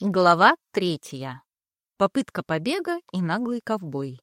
Глава третья. Попытка побега и наглый ковбой.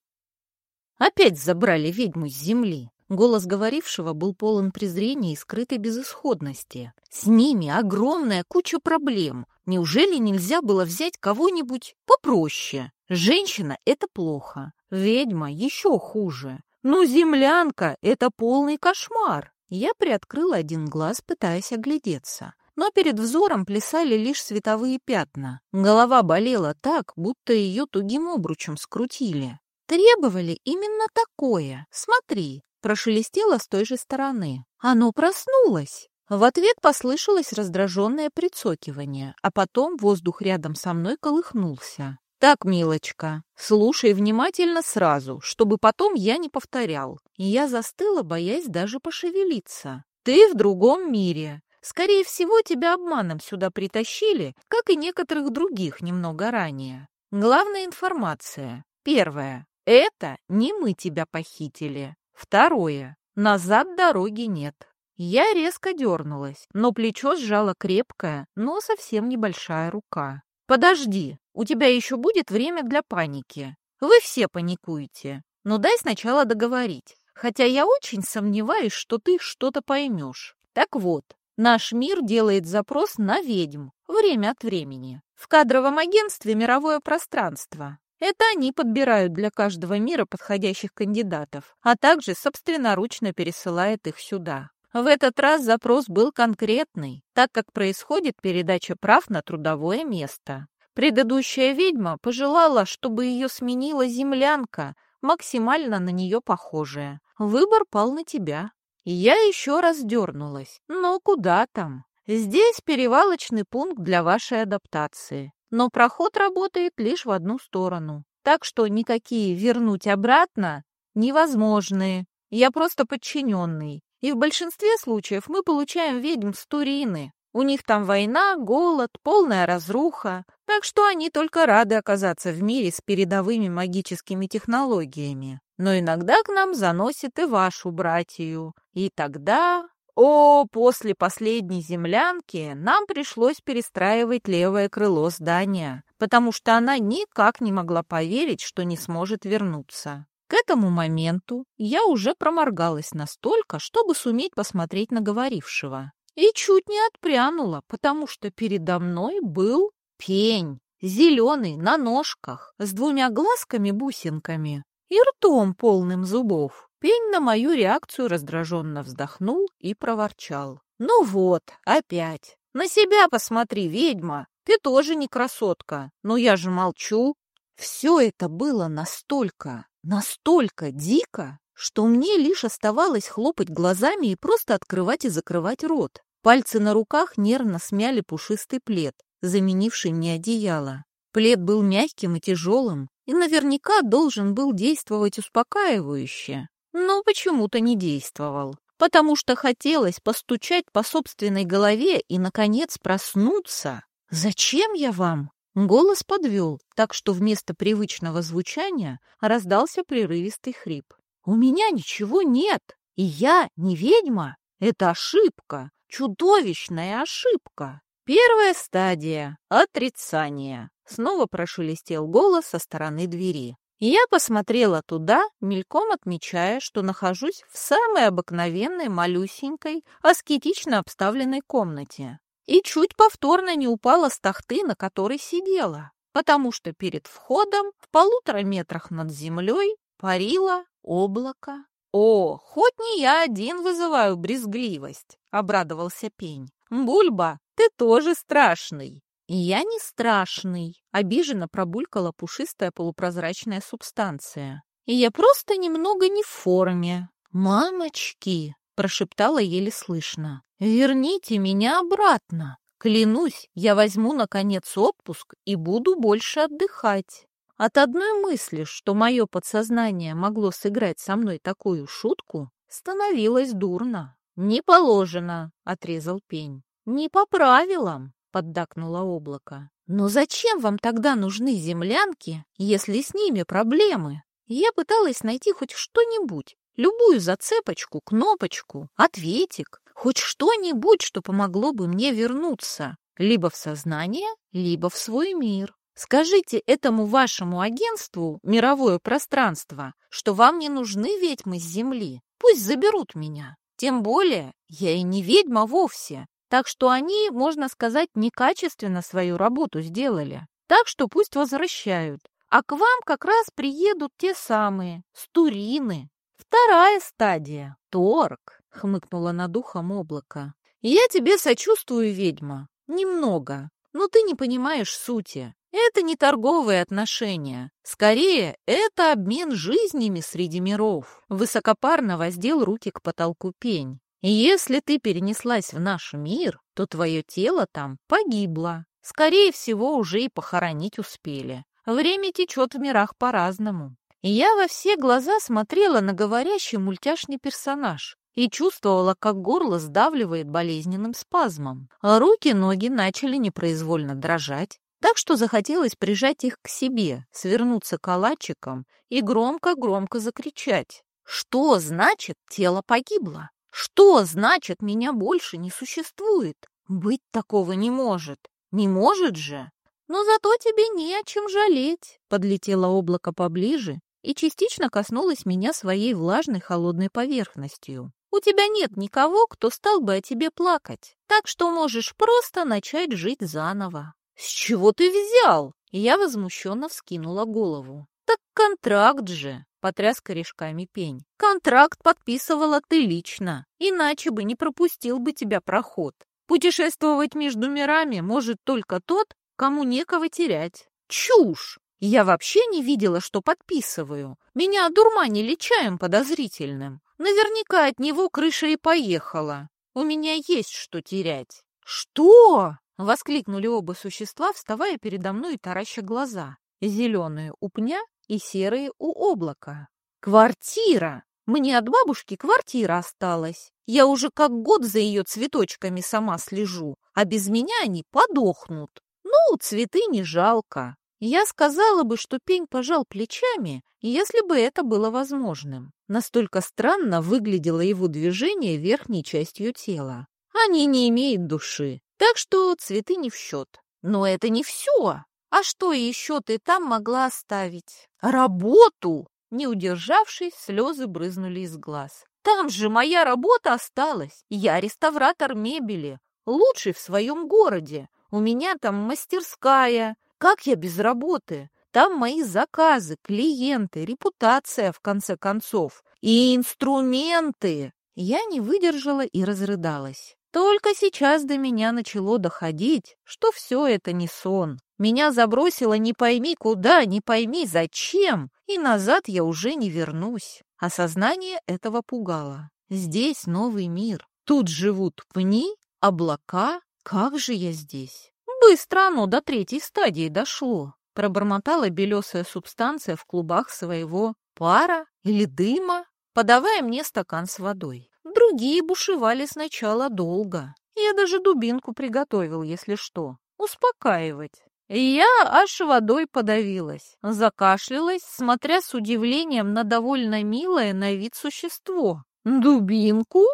Опять забрали ведьму с земли. Голос говорившего был полон презрения и скрытой безысходности. С ними огромная куча проблем. Неужели нельзя было взять кого-нибудь попроще? Женщина — это плохо. Ведьма — еще хуже. Ну, землянка — это полный кошмар. Я приоткрыла один глаз, пытаясь оглядеться но перед взором плясали лишь световые пятна. Голова болела так, будто ее тугим обручем скрутили. Требовали именно такое. Смотри, прошелестело с той же стороны. Оно проснулось. В ответ послышалось раздраженное прицокивание, а потом воздух рядом со мной колыхнулся. «Так, милочка, слушай внимательно сразу, чтобы потом я не повторял». Я застыла, боясь даже пошевелиться. «Ты в другом мире. Скорее всего, тебя обманом сюда притащили, как и некоторых других немного ранее. Главная информация. Первое. Это не мы тебя похитили. Второе. Назад дороги нет. Я резко дернулась, но плечо сжала крепкая, но совсем небольшая рука. «Подожди, у тебя еще будет время для паники. Вы все паникуете. Но дай сначала договорить. Хотя я очень сомневаюсь, что ты что-то поймешь. Так вот, Наш мир делает запрос на ведьм время от времени. В кадровом агентстве «Мировое пространство». Это они подбирают для каждого мира подходящих кандидатов, а также собственноручно пересылают их сюда. В этот раз запрос был конкретный, так как происходит передача прав на трудовое место. Предыдущая ведьма пожелала, чтобы ее сменила землянка, максимально на нее похожая. Выбор пал на тебя. Я еще раз дернулась. Но куда там? Здесь перевалочный пункт для вашей адаптации. Но проход работает лишь в одну сторону. Так что никакие вернуть обратно невозможные. Я просто подчиненный. И в большинстве случаев мы получаем ведьм с Турины. У них там война, голод, полная разруха, так что они только рады оказаться в мире с передовыми магическими технологиями. Но иногда к нам заносит и вашу братью. И тогда... О, после последней землянки нам пришлось перестраивать левое крыло здания, потому что она никак не могла поверить, что не сможет вернуться. К этому моменту я уже проморгалась настолько, чтобы суметь посмотреть на говорившего. И чуть не отпрянула, потому что передо мной был пень, зеленый, на ножках, с двумя глазками-бусинками и ртом полным зубов. Пень на мою реакцию раздраженно вздохнул и проворчал. «Ну вот, опять. На себя посмотри, ведьма. Ты тоже не красотка. Но я же молчу». Все это было настолько, настолько дико, что мне лишь оставалось хлопать глазами и просто открывать и закрывать рот. Пальцы на руках нервно смяли пушистый плед, заменивший мне одеяло. Плед был мягким и тяжелым, и наверняка должен был действовать успокаивающе, но почему-то не действовал, потому что хотелось постучать по собственной голове и, наконец, проснуться. «Зачем я вам?» Голос подвел, так что вместо привычного звучания раздался прерывистый хрип. У меня ничего нет, и я не ведьма. Это ошибка, чудовищная ошибка. Первая стадия — отрицание. Снова прошелестел голос со стороны двери. Я посмотрела туда, мельком отмечая, что нахожусь в самой обыкновенной, малюсенькой, аскетично обставленной комнате. И чуть повторно не упала с тахты, на которой сидела, потому что перед входом в полутора метрах над землей парило облако. «О, хоть не я один вызываю брезгливость!» — обрадовался пень. «Бульба, ты тоже страшный!» «И я не страшный!» — обиженно пробулькала пушистая полупрозрачная субстанция. «И я просто немного не в форме!» «Мамочки!» — прошептала еле слышно. «Верните меня обратно! Клянусь, я возьму, наконец, отпуск и буду больше отдыхать!» От одной мысли, что мое подсознание могло сыграть со мной такую шутку, становилось дурно. «Не положено», — отрезал пень. «Не по правилам», — поддакнуло облако. «Но зачем вам тогда нужны землянки, если с ними проблемы?» Я пыталась найти хоть что-нибудь, любую зацепочку, кнопочку, ответик, хоть что-нибудь, что помогло бы мне вернуться. Либо в сознание, либо в свой мир. Скажите этому вашему агентству «Мировое пространство», что вам не нужны ведьмы с Земли. Пусть заберут меня. Тем более, я и не ведьма вовсе. Так что они, можно сказать, некачественно свою работу сделали. Так что пусть возвращают. А к вам как раз приедут те самые, стурины. Вторая стадия — торг, — хмыкнула над ухом облако. Я тебе сочувствую, ведьма. Немного. Но ты не понимаешь сути. Это не торговые отношения. Скорее, это обмен жизнями среди миров. Высокопарно воздел руки к потолку пень. Если ты перенеслась в наш мир, то твое тело там погибло. Скорее всего, уже и похоронить успели. Время течет в мирах по-разному. Я во все глаза смотрела на говорящий мультяшный персонаж и чувствовала, как горло сдавливает болезненным спазмом. А руки-ноги начали непроизвольно дрожать, так что захотелось прижать их к себе, свернуться калачиком и громко-громко закричать. Что значит тело погибло? Что значит меня больше не существует? Быть такого не может. Не может же. Но зато тебе не о чем жалеть. Подлетело облако поближе и частично коснулось меня своей влажной холодной поверхностью. У тебя нет никого, кто стал бы о тебе плакать, так что можешь просто начать жить заново. «С чего ты взял?» Я возмущенно вскинула голову. «Так контракт же!» — потряс корешками пень. «Контракт подписывала ты лично, иначе бы не пропустил бы тебя проход. Путешествовать между мирами может только тот, кому некого терять. Чушь! Я вообще не видела, что подписываю. Меня одурманили чаем подозрительным. Наверняка от него крыша и поехала. У меня есть что терять». «Что?» Воскликнули оба существа, вставая передо мной и тараща глаза. Зеленые у пня и серые у облака. «Квартира! Мне от бабушки квартира осталась. Я уже как год за ее цветочками сама слежу, а без меня они подохнут. Ну, цветы не жалко. Я сказала бы, что пень пожал плечами, если бы это было возможным. Настолько странно выглядело его движение верхней частью тела. Они не имеют души, так что цветы не в счет. Но это не все. А что еще ты там могла оставить? Работу! Не удержавшись, слезы брызнули из глаз. Там же моя работа осталась. Я реставратор мебели, лучший в своем городе. У меня там мастерская. Как я без работы? Там мои заказы, клиенты, репутация, в конце концов. И инструменты. Я не выдержала и разрыдалась. Только сейчас до меня начало доходить, что все это не сон. Меня забросило не пойми куда, не пойми зачем, и назад я уже не вернусь. Осознание этого пугало. Здесь новый мир. Тут живут пни, облака. Как же я здесь? Быстро оно до третьей стадии дошло. Пробормотала белесая субстанция в клубах своего пара или дыма, подавая мне стакан с водой. Другие бушевали сначала долго. Я даже дубинку приготовил, если что. Успокаивать. Я аж водой подавилась, закашлялась, смотря с удивлением на довольно милое на вид существо. «Дубинку?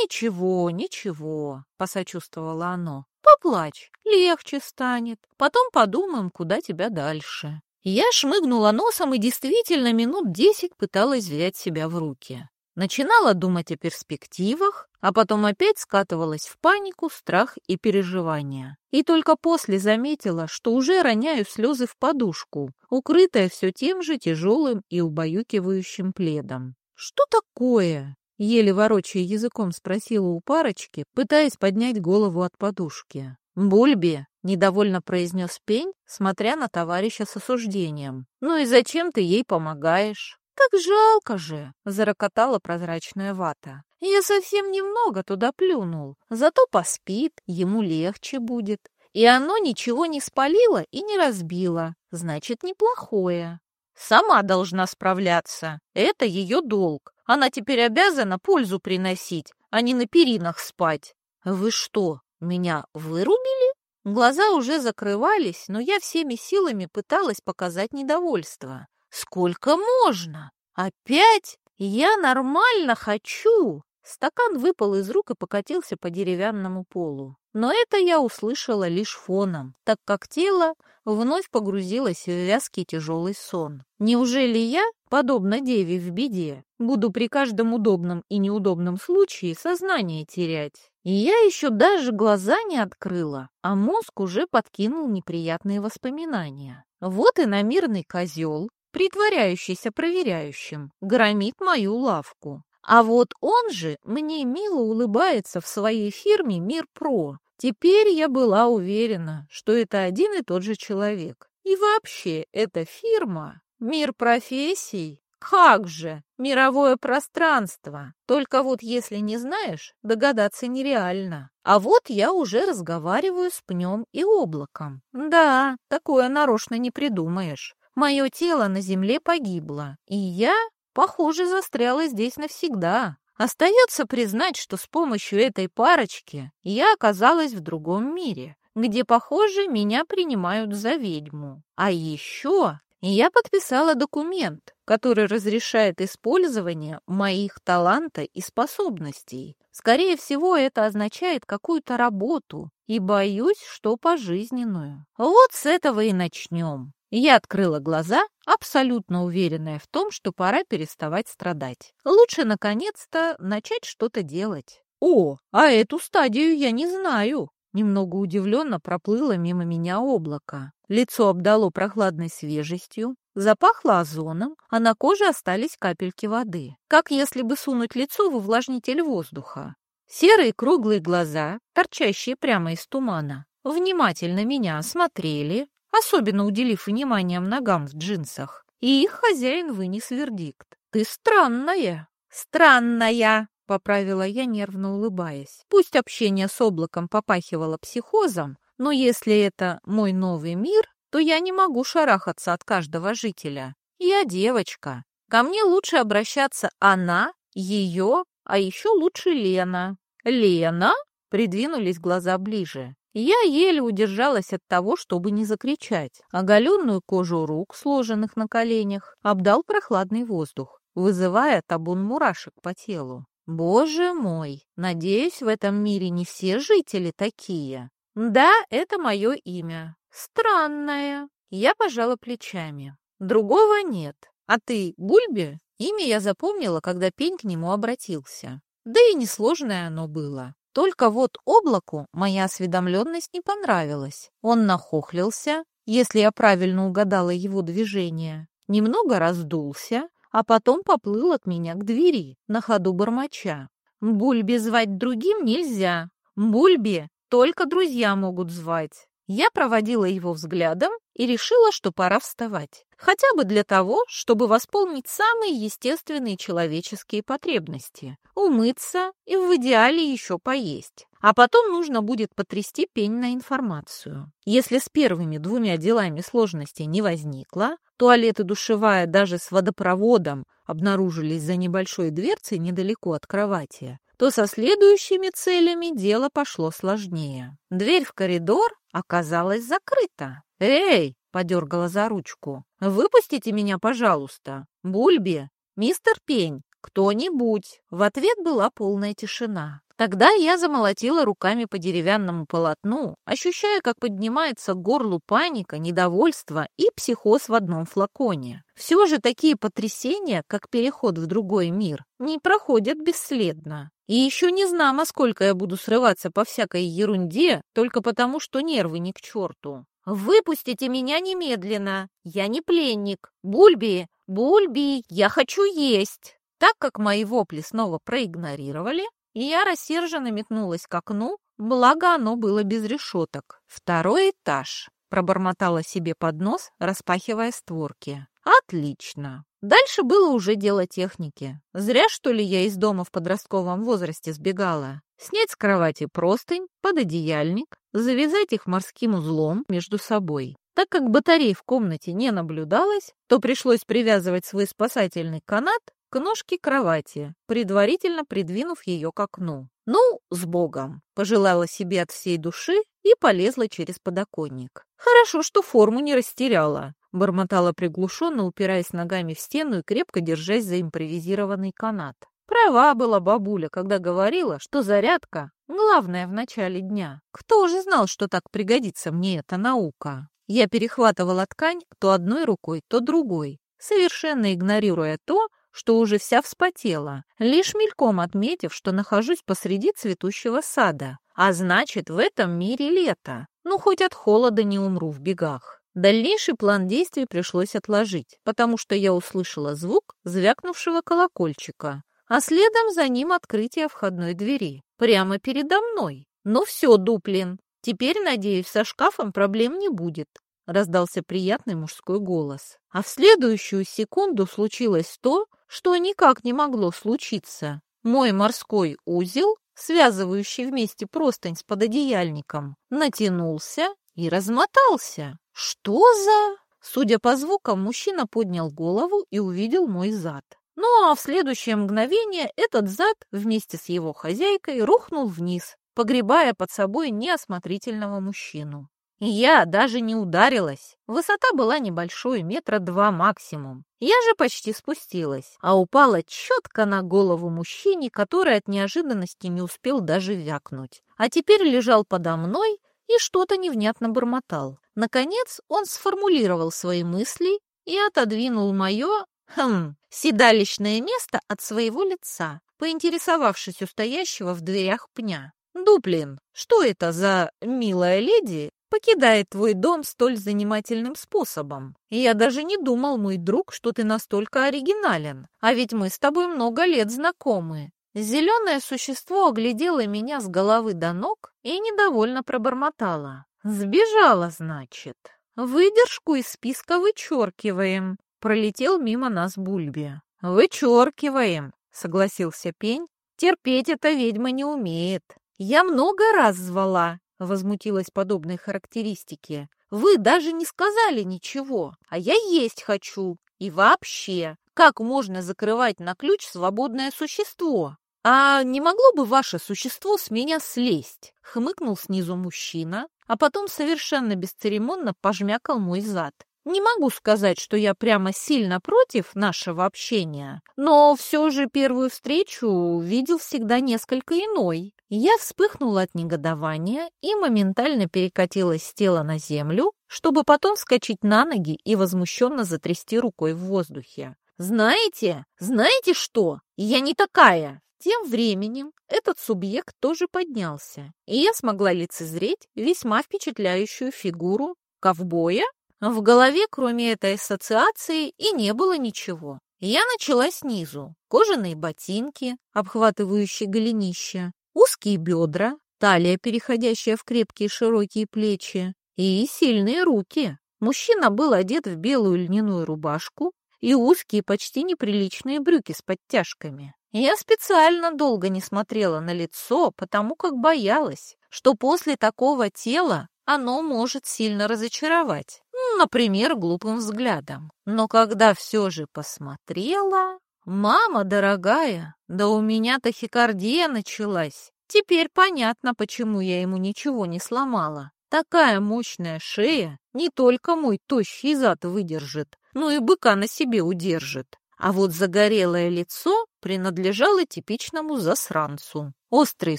Ничего, ничего», — посочувствовало оно. «Поплачь, легче станет. Потом подумаем, куда тебя дальше». Я шмыгнула носом и действительно минут десять пыталась взять себя в руки. Начинала думать о перспективах, а потом опять скатывалась в панику, страх и переживания. И только после заметила, что уже роняю слезы в подушку, укрытая все тем же тяжелым и убаюкивающим пледом. «Что такое?» — еле ворочая языком спросила у парочки, пытаясь поднять голову от подушки. «Бульби!» — недовольно произнес пень, смотря на товарища с осуждением. «Ну и зачем ты ей помогаешь?» «Так жалко же!» — зарокотала прозрачная вата. «Я совсем немного туда плюнул, зато поспит, ему легче будет. И оно ничего не спалило и не разбило, значит, неплохое. Сама должна справляться, это ее долг. Она теперь обязана пользу приносить, а не на перинах спать. Вы что, меня вырубили?» Глаза уже закрывались, но я всеми силами пыталась показать недовольство. Сколько можно? Опять? Я нормально хочу. Стакан выпал из рук и покатился по деревянному полу. но это я услышала лишь фоном, так как тело вновь погрузилось в вязкий тяжелый сон. Неужели я, подобно деве в беде, буду при каждом удобном и неудобном случае сознание терять? И я еще даже глаза не открыла, а мозг уже подкинул неприятные воспоминания. Вот и намирный козел, притворяющийся проверяющим, громит мою лавку. А вот он же мне мило улыбается в своей фирме «Мир Про». Теперь я была уверена, что это один и тот же человек. И вообще, эта фирма «Мир профессий» Как же! Мировое пространство! Только вот если не знаешь, догадаться нереально. А вот я уже разговариваю с пнем и облаком. Да, такое нарочно не придумаешь. Мое тело на земле погибло, и я, похоже, застряла здесь навсегда. Остается признать, что с помощью этой парочки я оказалась в другом мире, где, похоже, меня принимают за ведьму. А еще я подписала документ, который разрешает использование моих таланта и способностей. Скорее всего, это означает какую-то работу, и боюсь, что пожизненную. Вот с этого и начнем. Я открыла глаза, абсолютно уверенная в том, что пора переставать страдать. Лучше, наконец-то, начать что-то делать. О, а эту стадию я не знаю. Немного удивленно проплыло мимо меня облако. Лицо обдало прохладной свежестью, запахло озоном, а на коже остались капельки воды. Как если бы сунуть лицо в увлажнитель воздуха. Серые круглые глаза, торчащие прямо из тумана, внимательно меня осмотрели, особенно уделив вниманием ногам в джинсах. И их хозяин вынес вердикт. «Ты странная!» «Странная!» — поправила я, нервно улыбаясь. Пусть общение с облаком попахивало психозом, но если это мой новый мир, то я не могу шарахаться от каждого жителя. Я девочка. Ко мне лучше обращаться она, ее, а еще лучше Лена. «Лена?» — придвинулись глаза ближе. Я еле удержалась от того, чтобы не закричать. Оголенную кожу рук, сложенных на коленях, обдал прохладный воздух, вызывая табун мурашек по телу. Боже мой, надеюсь, в этом мире не все жители такие. Да, это мое имя. Странное. Я пожала плечами. Другого нет. А ты Бульби? Имя я запомнила, когда пень к нему обратился. Да и несложное оно было. Только вот облаку моя осведомленность не понравилась. Он нахохлился, если я правильно угадала его движение, немного раздулся, а потом поплыл от меня к двери, на ходу бормоча. Бульби звать другим нельзя. Бульби только друзья могут звать. Я проводила его взглядом и решила, что пора вставать. Хотя бы для того, чтобы восполнить самые естественные человеческие потребности. Умыться и в идеале еще поесть. А потом нужно будет потрясти пень на информацию. Если с первыми двумя делами сложностей не возникло, туалет и душевая даже с водопроводом обнаружились за небольшой дверцей недалеко от кровати, то со следующими целями дело пошло сложнее. Дверь в коридор оказалась закрыта. «Эй!» — подергала за ручку. «Выпустите меня, пожалуйста! Бульби! Мистер Пень! Кто-нибудь!» В ответ была полная тишина. Тогда я замолотила руками по деревянному полотну, ощущая, как поднимается к горлу паника, недовольство и психоз в одном флаконе. Все же такие потрясения, как переход в другой мир, не проходят бесследно. И еще не знамо, сколько я буду срываться по всякой ерунде, только потому, что нервы не к черту. «Выпустите меня немедленно! Я не пленник! Бульби! Бульби! Я хочу есть!» Так как мои вопли снова проигнорировали, и я рассерженно метнулась к окну, благо оно было без решеток. «Второй этаж», — пробормотала себе под нос, распахивая створки. «Отлично!» Дальше было уже дело техники. Зря, что ли, я из дома в подростковом возрасте сбегала. Снять с кровати простынь, пододеяльник, завязать их морским узлом между собой. Так как батарей в комнате не наблюдалось, то пришлось привязывать свой спасательный канат к ножке кровати, предварительно придвинув ее к окну. «Ну, с Богом!» — пожелала себе от всей души и полезла через подоконник. Хорошо, что форму не растеряла. Бормотала приглушенно, упираясь ногами в стену и крепко держась за импровизированный канат. Права была бабуля, когда говорила, что зарядка Главное в начале дня. Кто же знал, что так пригодится мне эта наука? Я перехватывала ткань то одной рукой, то другой, совершенно игнорируя то, что уже вся вспотела, лишь мельком отметив, что нахожусь посреди цветущего сада. А значит, в этом мире лето. Ну, хоть от холода не умру в бегах. Дальнейший план действий пришлось отложить, потому что я услышала звук звякнувшего колокольчика, а следом за ним открытие входной двери. Прямо передо мной. Ну все, Дуплин, теперь, надеюсь, со шкафом проблем не будет. Раздался приятный мужской голос. А в следующую секунду случилось то, что никак не могло случиться. Мой морской узел, связывающий вместе простынь с пододеяльником, натянулся и размотался. «Что за...» Судя по звукам, мужчина поднял голову и увидел мой зад. Ну а в следующее мгновение этот зад вместе с его хозяйкой рухнул вниз, погребая под собой неосмотрительного мужчину. Я даже не ударилась. Высота была небольшой, метра два максимум. Я же почти спустилась, а упала четко на голову мужчине, который от неожиданности не успел даже вякнуть. А теперь лежал подо мной и что-то невнятно бормотал. Наконец он сформулировал свои мысли и отодвинул мое, хм, седалищное место от своего лица, поинтересовавшись у стоящего в дверях пня. «Дуплин, что это за милая леди покидает твой дом столь занимательным способом? Я даже не думал, мой друг, что ты настолько оригинален, а ведь мы с тобой много лет знакомы. Зеленое существо оглядело меня с головы до ног и недовольно пробормотало. «Сбежала, значит. Выдержку из списка вычеркиваем». Пролетел мимо нас Бульби. «Вычеркиваем», — согласился Пень. «Терпеть эта ведьма не умеет». «Я много раз звала», — возмутилась подобной характеристике. «Вы даже не сказали ничего, а я есть хочу. И вообще, как можно закрывать на ключ свободное существо?» «А не могло бы ваше существо с меня слезть?» — хмыкнул снизу мужчина, а потом совершенно бесцеремонно пожмякал мой зад. Не могу сказать, что я прямо сильно против нашего общения, но все же первую встречу видел всегда несколько иной. Я вспыхнула от негодования и моментально перекатилась с тела на землю, чтобы потом вскочить на ноги и возмущенно затрясти рукой в воздухе. «Знаете, знаете что? Я не такая!» Тем временем этот субъект тоже поднялся, и я смогла лицезреть весьма впечатляющую фигуру ковбоя. В голове, кроме этой ассоциации, и не было ничего. Я начала снизу. Кожаные ботинки, обхватывающие голенище, узкие бедра, талия, переходящая в крепкие широкие плечи, и сильные руки. Мужчина был одет в белую льняную рубашку и узкие, почти неприличные брюки с подтяжками. Я специально долго не смотрела на лицо, потому как боялась, что после такого тела оно может сильно разочаровать, например, глупым взглядом. Но когда все же посмотрела... «Мама дорогая, да у меня тахикардия началась. Теперь понятно, почему я ему ничего не сломала. Такая мощная шея не только мой тощий зад выдержит, но и быка на себе удержит. А вот загорелое лицо принадлежало типичному засранцу. Острые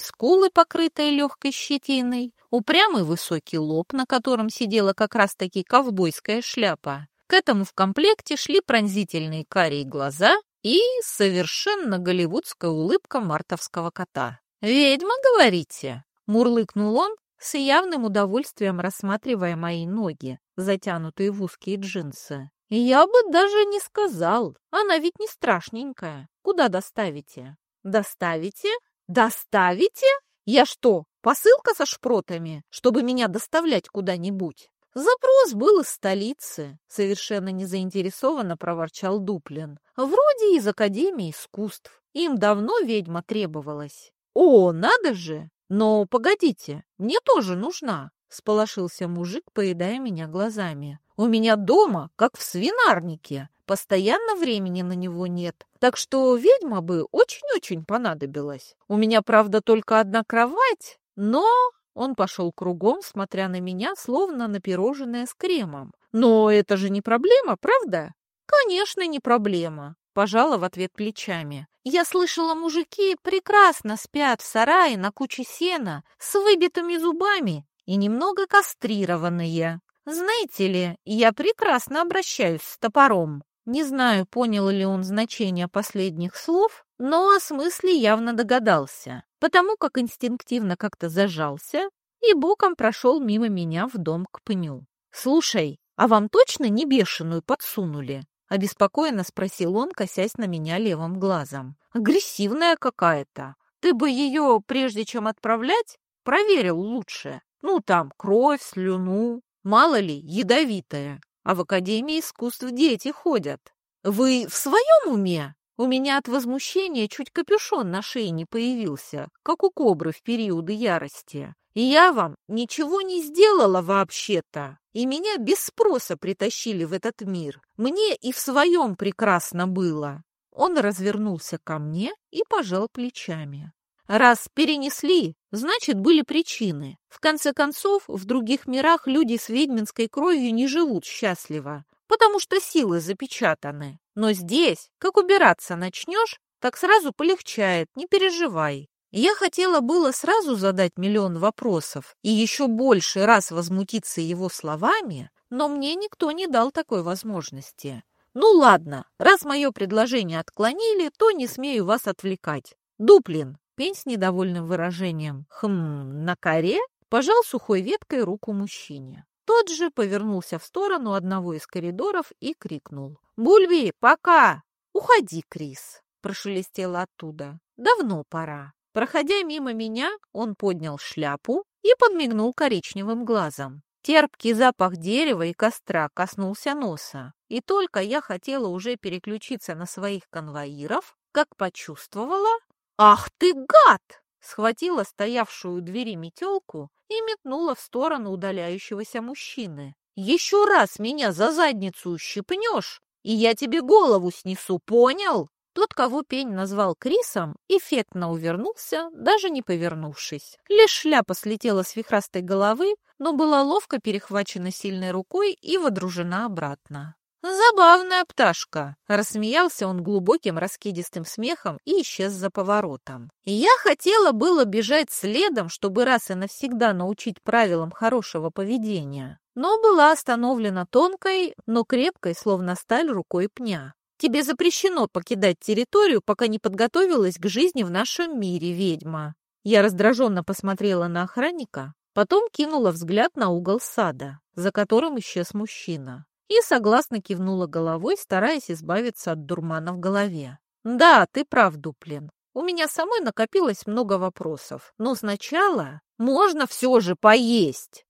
скулы, покрытые легкой щетиной, упрямый высокий лоб, на котором сидела как раз-таки ковбойская шляпа. К этому в комплекте шли пронзительные карие глаза и совершенно голливудская улыбка мартовского кота. «Ведьма, говорите?» — мурлыкнул он, с явным удовольствием рассматривая мои ноги, затянутые в узкие джинсы. «Я бы даже не сказал. Она ведь не страшненькая. Куда доставите?» «Доставите? Доставите? Я что, посылка со шпротами, чтобы меня доставлять куда-нибудь?» «Запрос был из столицы», — совершенно незаинтересованно проворчал Дуплин. «Вроде из Академии искусств. Им давно ведьма требовалась». «О, надо же! Но погодите, мне тоже нужна!» — сполошился мужик, поедая меня глазами. У меня дома, как в свинарнике. Постоянно времени на него нет. Так что ведьма бы очень-очень понадобилась. У меня, правда, только одна кровать, но... Он пошел кругом, смотря на меня, словно на пирожное с кремом. Но это же не проблема, правда? Конечно, не проблема. пожала в ответ плечами. «Я слышала, мужики прекрасно спят в сарае на куче сена с выбитыми зубами и немного кастрированные. Знаете ли, я прекрасно обращаюсь с топором». Не знаю, понял ли он значение последних слов, но о смысле явно догадался, потому как инстинктивно как-то зажался и боком прошел мимо меня в дом к пню. «Слушай, а вам точно не бешеную подсунули?» Обеспокоенно спросил он, косясь на меня левым глазом. «Агрессивная какая-то. Ты бы ее, прежде чем отправлять, проверил лучше. Ну, там, кровь, слюну. Мало ли, ядовитая а в Академии искусств дети ходят. Вы в своем уме? У меня от возмущения чуть капюшон на шее не появился, как у кобры в периоды ярости. И я вам ничего не сделала вообще-то. И меня без спроса притащили в этот мир. Мне и в своем прекрасно было. Он развернулся ко мне и пожал плечами. Раз перенесли, значит, были причины. В конце концов, в других мирах люди с ведьминской кровью не живут счастливо, потому что силы запечатаны. Но здесь, как убираться начнешь, так сразу полегчает, не переживай. Я хотела было сразу задать миллион вопросов и еще больше раз возмутиться его словами, но мне никто не дал такой возможности. Ну ладно, раз мое предложение отклонили, то не смею вас отвлекать. Дуплин, Пень с недовольным выражением «хм, на коре» пожал сухой веткой руку мужчине. Тот же повернулся в сторону одного из коридоров и крикнул. «Бульби, пока!» «Уходи, Крис!» – прошелестело оттуда. «Давно пора». Проходя мимо меня, он поднял шляпу и подмигнул коричневым глазом. Терпкий запах дерева и костра коснулся носа, и только я хотела уже переключиться на своих конвоиров, как почувствовала, «Ах ты, гад!» схватила стоявшую у двери метелку и метнула в сторону удаляющегося мужчины. «Еще раз меня за задницу ущипнешь, и я тебе голову снесу, понял?» Тот, кого пень назвал Крисом, эффектно увернулся, даже не повернувшись. Лишь шляпа слетела с вихрастой головы, но была ловко перехвачена сильной рукой и водружена обратно. «Забавная пташка!» — рассмеялся он глубоким раскидистым смехом и исчез за поворотом. Я хотела было бежать следом, чтобы раз и навсегда научить правилам хорошего поведения, но была остановлена тонкой, но крепкой, словно сталь, рукой пня. «Тебе запрещено покидать территорию, пока не подготовилась к жизни в нашем мире, ведьма!» Я раздраженно посмотрела на охранника, потом кинула взгляд на угол сада, за которым исчез мужчина и согласно кивнула головой, стараясь избавиться от дурмана в голове. «Да, ты прав, Дуплин. У меня самой накопилось много вопросов. Но сначала можно все же поесть!»